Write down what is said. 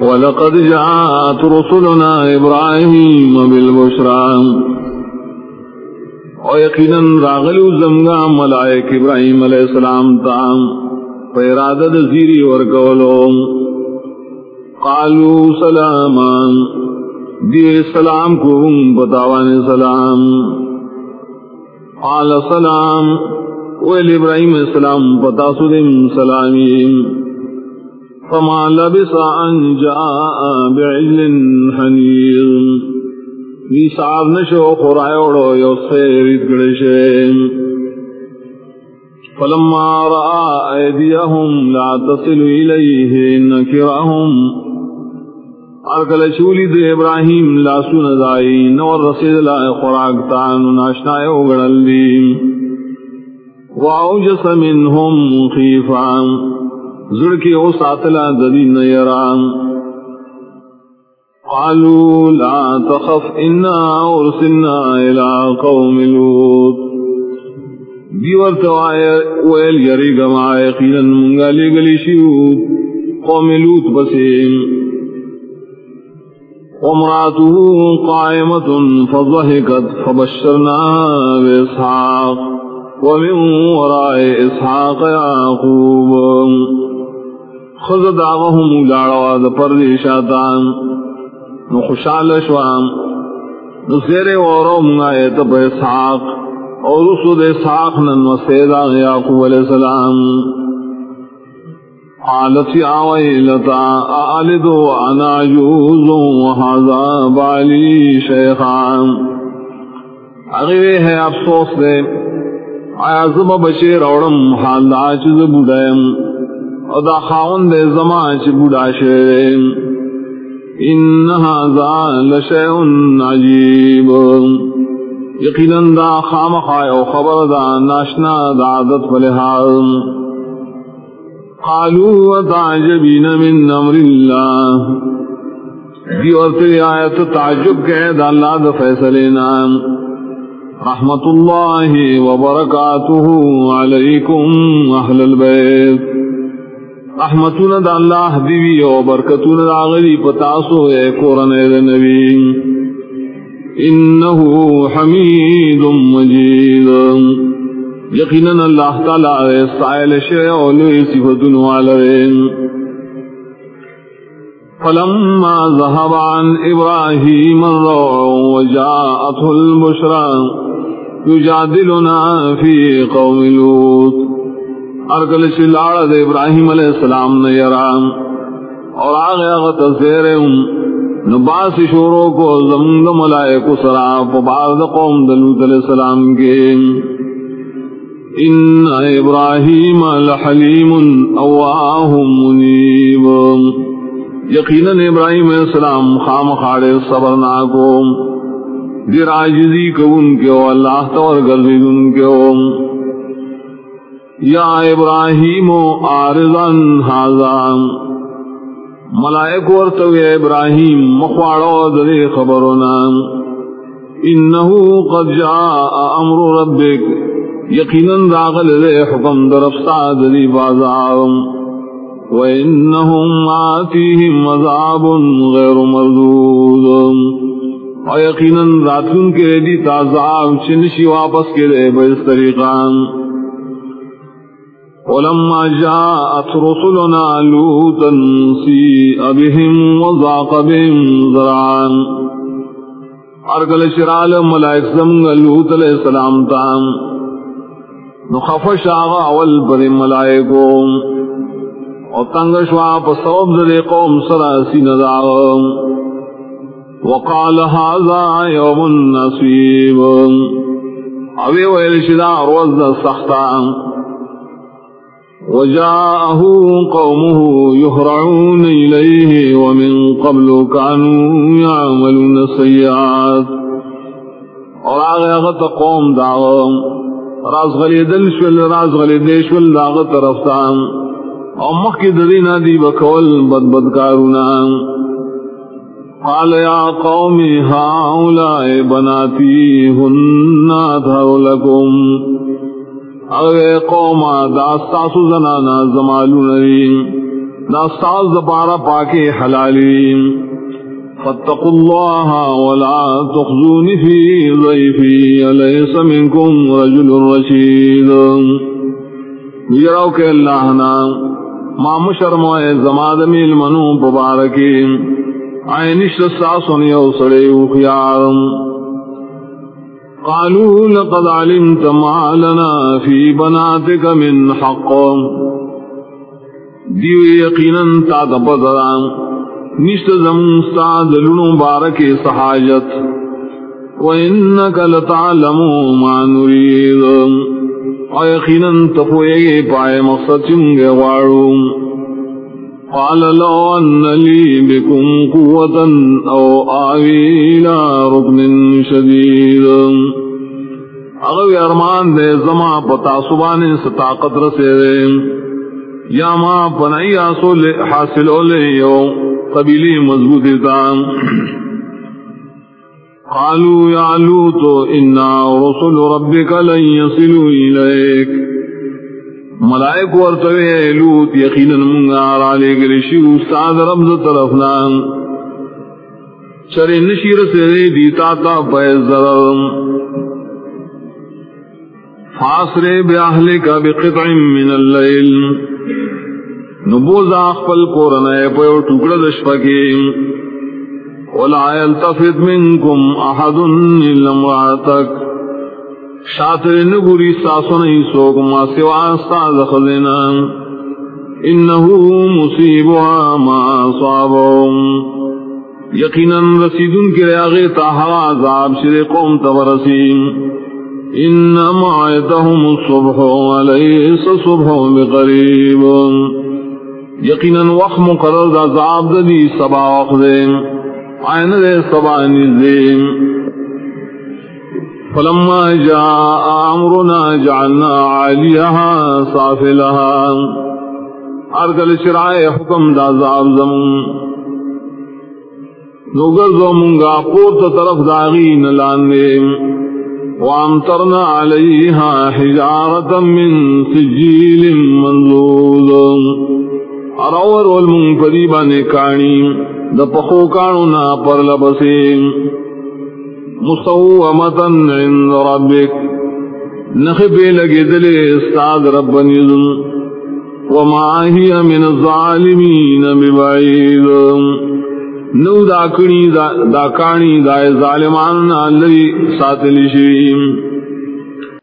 ولقد جاءت رسلنا إبراهيم بالبشرى. ويقينا راغلو زمغا ملائك إبراهيم عليه السلام تام فإرادة زيري ورقولهم قالوا سلاما. دی سلام کو بتاوان سلام. قال سلام. ویل ابراہیم السلام پتا سلم سلامیم فما لبس ان جاء بعجل حنیل نی صاحب نشو خورائے اوڑو، یو سیرید گڑشے فلما رأى ايديهم لا تصل اليه نكرهم. ارکل شولی دے ابراہیم لاسو ندائی نور رسید لائے خوراک تان ناشنائے اگڑل دی واؤجس منهم خیفان. زڑکی او ساتلا ددی نیران. قالوا لا تخف انا ارسلنا الى قوم لوط. دیور توائے ویل یری گمائے قیلن منگا لے گلی شیو. قوم لوط بسیم. ومراته قائمة فضحكت فبشرنا بإسحاق. ومن وراء إسحاق يعقوب. خذ دعوهم لعروا ذا پردی شاتان نخشال شوام نسیر ورم آیت پا اسحاق. اور رسول اسحاق نن وسیدہ یعقوب علیہ السلام. قالت يا ويلتا أألد وأنا عجوز وهذا بالي شيخان اغیوے ہے افسوس دے. آیا زم بشیر اوڑم حال دا چیز بودایم. او دا خاون دے زمان چی بودا شیرم ان هذا لشیء عجیب۔ یقینا دا خام خائع خبر دا ناشنا دا عادت فلحاظ قالوا وتعجبين من امر الله دی اور تیری آیت تعجب کے دا اللہ دا فیصلینا رحمت اللہ وبرکاتہ علیکم اہل البیت۔ رحمتنا دا اللہ دیوی و برکتنا دا غری پتاسو اے قرن اے نبی. انہو حمید مجید. یقیناً اللہ تعالی سائل شیع علوی صفتن والرین فلما ذهب عن إبراهيم الروع وجاءته البشرى يجادلنا في قوم لوط. ارکل شلال دے ابراہیم علیہ السلام نے یرام اور آگے اغت زیرہم نباس شوروں کو زمد ملائک سرا پبارد قوم دلوت علیہ السلام کے۔ ان ابراہیم لحلیم اواہ منیب۔ یقیناً ابراہیم علیہ السلام خام خاڑے صبر ناکو دیر آجزی کو ان کے اللہ تور گردی ان کے۔ یا ابراہیم آرزن حاضان ملائک ورتو ابراہیم، مخواڑو دری خبرنا انہو قد جاء امر ربک. یقیناً راغل دے حکم درفتا دری بازارم وَإِنَّهُمْ آتِيهِمْ عَذَابٌ غَيْرُ مَرْدُودٌ. اور یقیناً راتن کے دی تعذاب چنشی واپس کے دے بیس طریقان. ولما جاءت رسلنا لوطا سيء بهم وضاق بهم ذرعا ارگل شرال ملائک زمگ لوط علیہ السلام تام. نخفش آغا اول پر ملائکو. اور تنگشوا پسوب ذر قوم سراسی نداغم وقال هذا يوم نصيب. اوی ویل شدا روز سختان. وجاءه قومه يهرعون إليه ومن قبل كانوا يعملون السيئات اور آگے اغت قوم دعوام راز غلی دل شول، راز غلی دے شول داغت طرفتان اور مخی درینا دی بکول بد بدکارونا قال يا قوم، هؤلاء بناتي هن أطهر لكم. اغه قوم دا تاسو زنانا زمالو نری ناستاز دپارا پاکی حلالی۔ فاتقوا الله ولا تخزون في ضيفي أليس منكم رجل رشيد يراو کہ اللہ نا، ما مشرم اے زماد میل منو مبارکی۔ آئے نشت ساسن سڑے خیارم قالوا لقد علمت ما لنا في بناتك من حق. دیو یقینا تا تبدران نشت زمون استاد لنو بارک صحاجت وإنك لتعلم ما نريد ويقينا تقوي پائے مقصد چنگے وارو قال لو أن لي بكم قوة أو آوي إلى ركن شديد. اغوی ارمان دے زما پتا سبانے ستاقت رسے دے. یا ما پنائی آسو لے حاصل لے یو قبیلی مضبوط دام قالوا يا لوط إنا رسل ربك لن يصلوا إليك ملائک ورتوی لوت یقینا منگا را لے گلی شیو استاد رمز طرفنا چرے نشیر سے دیتا تا پیز ضرر۔ فاسرے بیاہلے کا بقطع من اللیل۔ نبوز اخفل قرنائے پیو ٹکڑا دشپکی ولا يلتفت منكم احد الا امراتك شاطر نگوری ساسو نہیں سوک ما سوا استاد خزینا انہو مصیبها ما صابهم یقینا رسیدن کے ریاغی تاہا عذاب شر قوم تورسیم انما عیتهم الصبح علیس صبح بقریب۔ یقینا وقت مقرر عذاب دی سبا وقت دیم عین دے سبا نزیم فلما جاء امرنا جعلنا عاليها صافلها ارگل شرائے حکم دا عذاب زمون. نوگر زمونگا پورت طرف داغین لاندے وامترنا علیها حجارة من سجیل منزول اراور والمون قریبا نکانی دا پخو کانونا پر لبسیم مصومتن عند ربک نخبی لگی دلی استاد ربن نظم وما هي من الظالمین ببعید. نو داکنی دا, دا کانی دا ظالمان اللي ساتلی شویم